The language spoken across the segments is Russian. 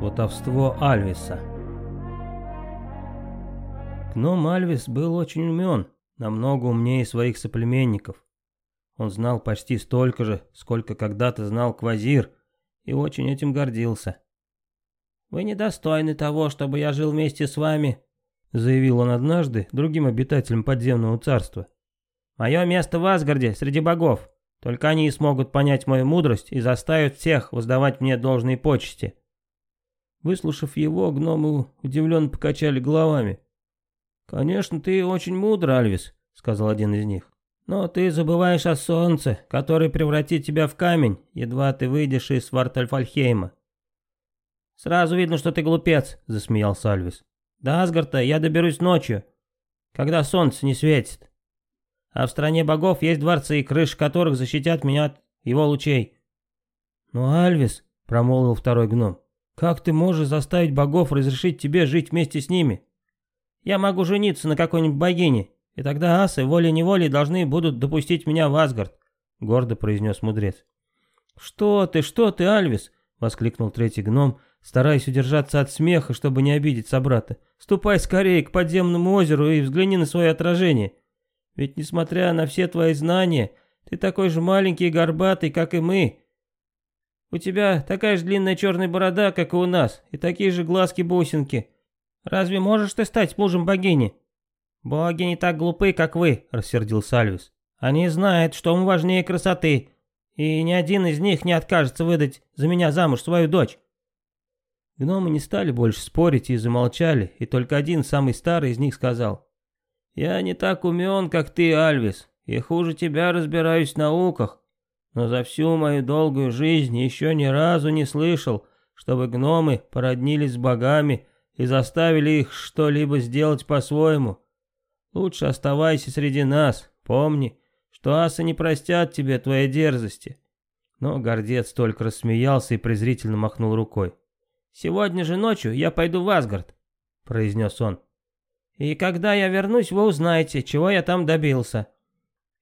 Сватовство Альвиса Гном Альвис был очень умен, намного умнее своих соплеменников. Он знал почти столько же, сколько когда-то знал Квазир, и очень этим гордился. «Вы недостойны того, чтобы я жил вместе с вами», заявил он однажды другим обитателям подземного царства. «Мое место в Асгарде, среди богов. Только они и смогут понять мою мудрость и заставят всех воздавать мне должные почести. Выслушав его, гномы удивленно покачали головами. «Конечно, ты очень мудр, Альвис», — сказал один из них. «Но ты забываешь о солнце, которое превратит тебя в камень, едва ты выйдешь из Свартальфальхейма». «Сразу видно, что ты глупец», — засмеялся Альвис. «До Асгарта я доберусь ночью, когда солнце не светит. А в стране богов есть дворцы, крыши которых защитят меня от его лучей». «Ну, Альвис», — промолвил второй гном, как ты можешь заставить богов разрешить тебе жить вместе с ними? Я могу жениться на какой-нибудь богине, и тогда асы волей-неволей должны будут допустить меня в Асгард», — гордо произнес мудрец. «Что ты, что ты, Альвис?» — воскликнул третий гном, стараясь удержаться от смеха, чтобы не обидеть собрата. «Ступай скорее к подземному озеру и взгляни на свое отражение. Ведь, несмотря на все твои знания, ты такой же маленький и горбатый, как и мы, у тебя такая же длинная черная борода, как и у нас, и такие же глазки-бусинки. Разве можешь ты стать мужем богини?» «Боги не так глупы, как вы», — рассердился Альвис. «Они знают, что мы важнее красоты, и ни один из них не откажется выдать за меня замуж свою дочь». Гномы не стали больше спорить и замолчали, и только один, самый старый из них, сказал. «Я не так умен, как ты, Альвис, и хуже тебя разбираюсь в науках но за всю мою долгую жизнь еще ни разу не слышал, чтобы гномы породнились с богами и заставили их что-либо сделать по-своему. Лучше оставайся среди нас, помни, что асы не простят тебе твоей дерзости». Но гордец только рассмеялся и презрительно махнул рукой. «Сегодня же ночью я пойду в Асгард», — произнес он. «И когда я вернусь, вы узнаете, чего я там добился».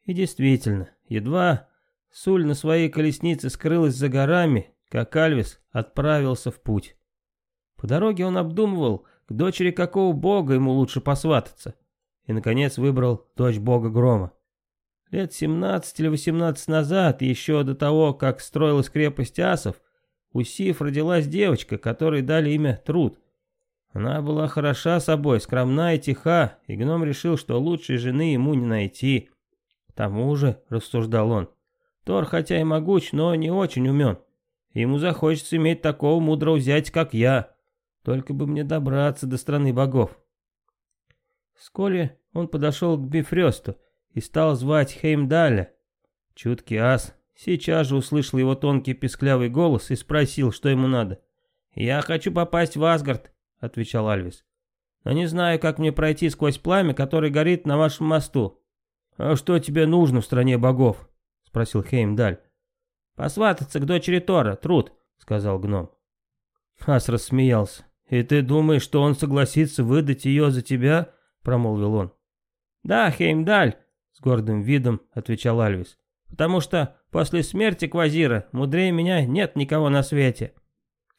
И действительно, едва Суль на своей колеснице скрылась за горами, как Альвис отправился в путь. По дороге он обдумывал, к дочери какого бога ему лучше посвататься, и, наконец, выбрал дочь бога грома. Лет 17 или 18 назад, еще до того, как строилась крепость асов, у Сиф родилась девочка, которой дали имя Труд. Она была хороша собой, скромна и тиха, и гном решил, что лучшей жены ему не найти. К тому же, рассуждал он, Тор хотя и могуч, но не очень умен. Ему захочется иметь такого мудрого зятя, как я. Только бы мне добраться до страны богов. Вскоре он подошел к Бифресту и стал звать Хеймдаля. Чуткий ас сейчас же услышал его тонкий песклявый голос и спросил, что ему надо. «Я хочу попасть в Асгард», — отвечал Альвис. «Но не знаю, как мне пройти сквозь пламя, которое горит на вашем мосту». «А что тебе нужно в стране богов?» Спросил Хеймдаль. «Посвататься к дочери Тора, труд», — сказал гном. Ас рассмеялся. «И ты думаешь, что он согласится выдать ее за тебя?» — промолвил он. «Да, Хеймдаль», — с гордым видом отвечал Альвис. «Потому что после смерти Квазира мудрее меня нет никого на свете».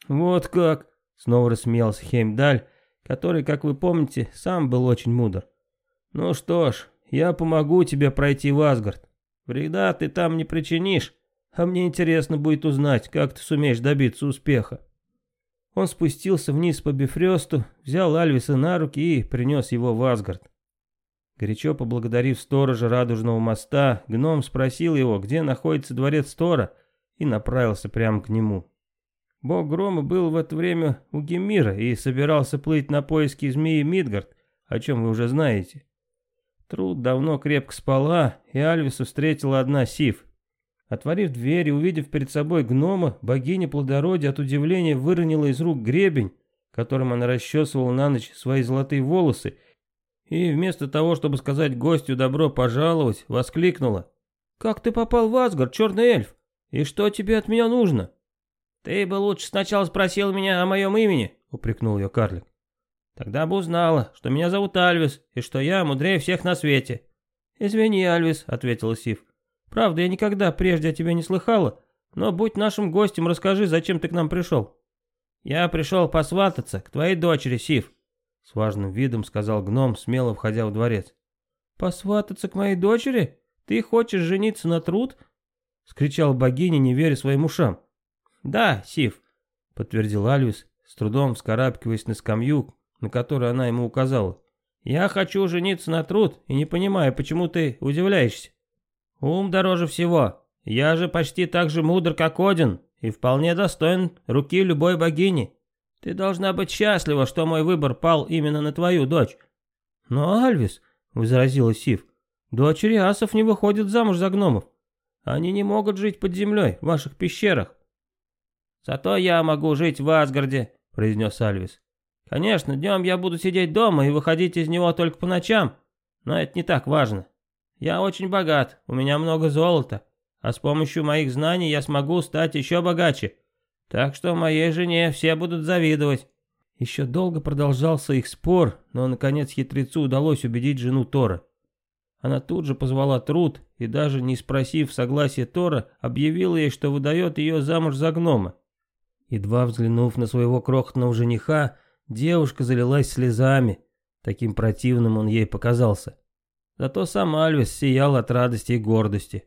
«Вот как!» — снова рассмеялся Хеймдаль, который, как вы помните, сам был очень мудр. «Ну что ж, я помогу тебе пройти в Асгард. Вреда ты там не причинишь, а мне интересно будет узнать, как ты сумеешь добиться успеха. Он спустился вниз по Бифресту, взял Альвиса на руки и принес его в Асгард. Горячо поблагодарив сторожа Радужного моста, гном спросил его, где находится дворец Тора, и направился прямо к нему. Бог грома был в это время у Гемира и собирался плыть на поиски змеи Мидгард, о чем вы уже знаете. Труд давно крепко спала, и Альвису встретила одна Сив. Отворив дверь и увидев перед собой гнома, богиня плодородия от удивления выронила из рук гребень, которым она расчесывала на ночь свои золотые волосы, и вместо того, чтобы сказать гостю добро пожаловать, воскликнула. «Как ты попал в Асгард, черный эльф? И что тебе от меня нужно?» «Ты бы лучше сначала спросил меня о моем имени», — упрекнул ее карлик. Тогда бы узнала, что меня зовут Альвис, и что я мудрее всех на свете. «Извини, Альвис», — ответила Сив. «Правда, я никогда прежде о тебе не слыхала, но будь нашим гостем, расскажи, зачем ты к нам пришел». «Я пришел посвататься к твоей дочери, Сив», — с важным видом сказал гном, смело входя в дворец. «Посвататься к моей дочери? Ты хочешь жениться на труд?» — скричал богиня, не веря своим ушам. «Да, Сив», — подтвердил Альвис, с трудом вскарабкиваясь на скамью, на которую она ему указала. «Я хочу жениться на труд и не понимаю, почему ты удивляешься. Ум дороже всего. Я же почти так же мудр, как Один, и вполне достоин руки любой богини. Ты должна быть счастлива, что мой выбор пал именно на твою дочь». «Но, Альвис», — возразила Сив, — «дочери асов не выходят замуж за гномов. Они не могут жить под землей, в ваших пещерах». «Зато я могу жить в Асгарде», — произнес Альвис. «Конечно, днем я буду сидеть дома и выходить из него только по ночам, но это не так важно. Я очень богат, у меня много золота, а с помощью моих знаний я смогу стать еще богаче. Так что моей жене все будут завидовать». Еще долго продолжался их спор, но наконец хитрецу удалось убедить жену Тора. Она тут же позвала Труд и даже не спросив согласия Тора, объявила ей, что выдает ее замуж за гнома. Едва взглянув на своего крохотного жениха, девушка залилась слезами. Таким противным он ей показался. Зато сам Альвис сиял от радости и гордости.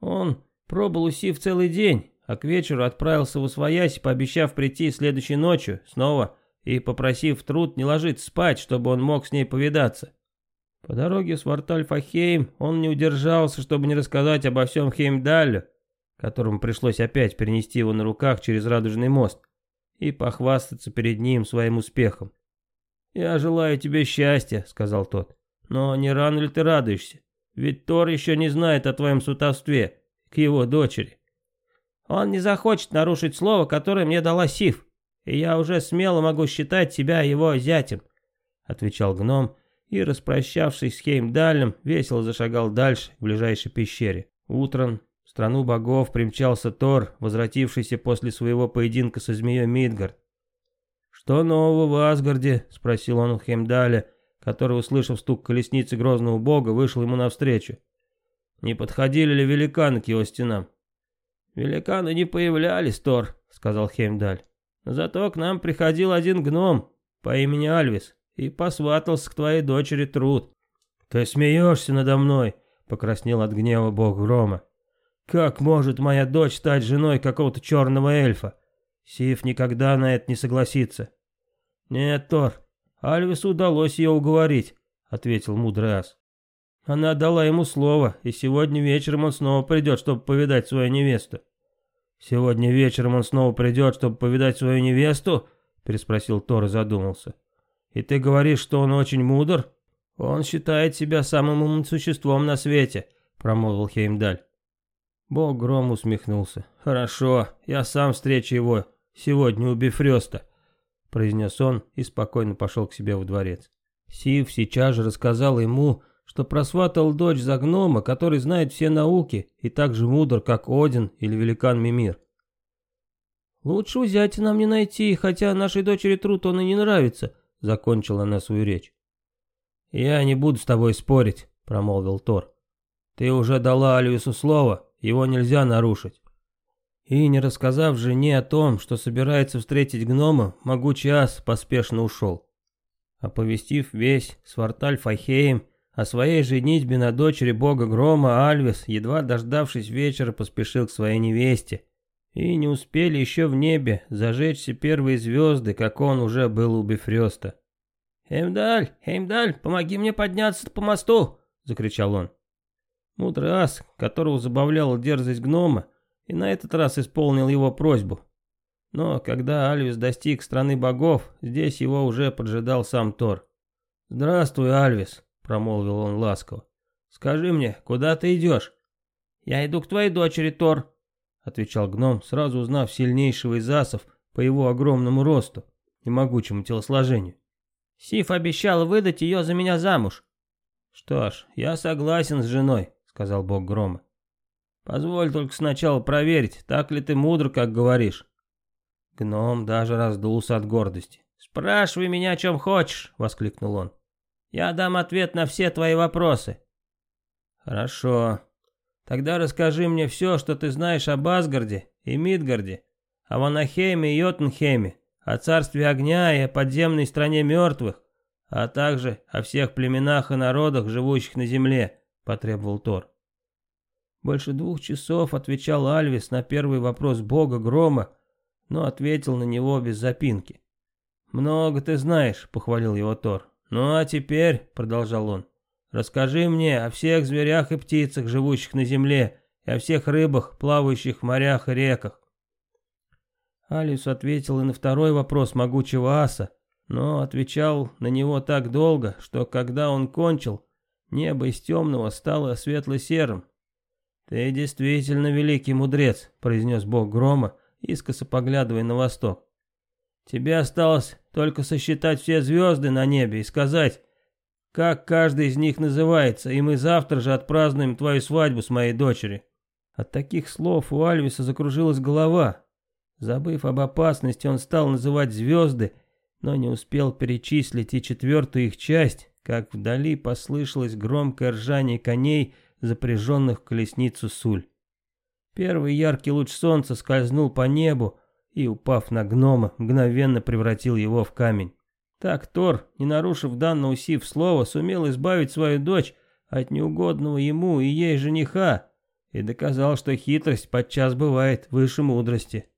Он пробыл у Сив целый день, а к вечеру отправился в Усвоясь, пообещав прийти следующей ночью снова и попросив труд не ложиться спать, чтобы он мог с ней повидаться. По дороге с Вартальфахейм он не удержался, чтобы не рассказать обо всем Хеймдалю, которому пришлось опять перенести его на руках через Радужный мост, и похвастаться перед ним своим успехом. «Я желаю тебе счастья», — сказал тот. «Но не рано ли ты радуешься? Ведь Тор еще не знает о твоем сутовстве к его дочери. Он не захочет нарушить слово, которое мне дала Сив, и я уже смело могу считать себя его зятем», — отвечал гном, и, распрощавшись с Хеймдалем, весело зашагал дальше, к ближайшей пещере. Утром в страну богов примчался Тор, возвратившийся после своего поединка со змеей Мидгард. «Что нового в Асгарде?» — спросил он у Хемдаля, который, услышав стук колесницы грозного бога, вышел ему навстречу. «Не подходили ли великаны к его стенам?» «Великаны не появлялись, Тор», — сказал Хемдаль. «Зато к нам приходил один гном по имени Альвис и посватался к твоей дочери Труд». «Ты смеешься надо мной?» — покраснел от гнева бог грома. Как может моя дочь стать женой какого-то черного эльфа? Сив никогда на это не согласится. Нет, Тор, Альвису удалось ее уговорить, ответил мудрый ас. Она дала ему слово, и сегодня вечером он снова придет, чтобы повидать свою невесту. Сегодня вечером он снова придет, чтобы повидать свою невесту? Переспросил Тор и задумался. И ты говоришь, что он очень мудр? Он считает себя самым умным существом на свете, промолвил Хеймдаль. Бог гром усмехнулся. «Хорошо, я сам встречу его сегодня у Бифрёста», — произнес он и спокойно пошел к себе в дворец. Сив сейчас же рассказал ему, что просватал дочь за гнома, который знает все науки и так же мудр, как Один или великан Мимир. «Лучше зятя нам не найти, хотя нашей дочери труд он и не нравится», — закончила она свою речь. «Я не буду с тобой спорить», — промолвил Тор. «Ты уже дала Алиусу слово, его нельзя нарушить. И не рассказав жене о том, что собирается встретить гнома, могучий ас поспешно ушел. Оповестив весь Сварталь Фахеем о своей женитьбе на дочери бога грома, Альвис, едва дождавшись вечера, поспешил к своей невесте. И не успели еще в небе зажечься первые звезды, как он уже был у Бифрёста. «Хеймдаль, Хеймдаль, помоги мне подняться по мосту!» — закричал он. Мудрый ас, которого забавляла дерзость гнома, и на этот раз исполнил его просьбу. Но когда Альвис достиг страны богов, здесь его уже поджидал сам Тор. «Здравствуй, Альвис», — промолвил он ласково. «Скажи мне, куда ты идешь?» «Я иду к твоей дочери, Тор», — отвечал гном, сразу узнав сильнейшего из асов по его огромному росту и могучему телосложению. «Сиф обещал выдать ее за меня замуж». «Что ж, я согласен с женой», сказал бог грома. Позволь только сначала проверить, так ли ты мудр, как говоришь. Гном даже раздулся от гордости. «Спрашивай меня, о чем хочешь», — воскликнул он. «Я дам ответ на все твои вопросы». «Хорошо. Тогда расскажи мне все, что ты знаешь об Асгарде и Мидгарде, о Ванахейме и Йотунхейме, о царстве огня и о подземной стране мертвых, а также о всех племенах и народах, живущих на земле», — потребовал Тор. Больше двух часов отвечал Альвис на первый вопрос бога Грома, но ответил на него без запинки. «Много ты знаешь», — похвалил его Тор. «Ну а теперь», — продолжал он, — «расскажи мне о всех зверях и птицах, живущих на земле, и о всех рыбах, плавающих в морях и реках». Алис ответил и на второй вопрос могучего аса, но отвечал на него так долго, что когда он кончил, небо из темного стало светло-серым. «Ты действительно великий мудрец», — произнес бог грома, искоса поглядывая на восток. «Тебе осталось только сосчитать все звезды на небе и сказать, как каждый из них называется, и мы завтра же отпразднуем твою свадьбу с моей дочерью». От таких слов у Альвиса закружилась голова. Забыв об опасности, он стал называть звезды, но не успел перечислить и четвертую их часть, как вдали послышалось громкое ржание коней, запряженных в колесницу Суль. Первый яркий луч солнца скользнул по небу и, упав на гнома, мгновенно превратил его в камень. Так Тор, не нарушив данного Сив слова, сумел избавить свою дочь от неугодного ему и ей жениха и доказал, что хитрость подчас бывает выше мудрости.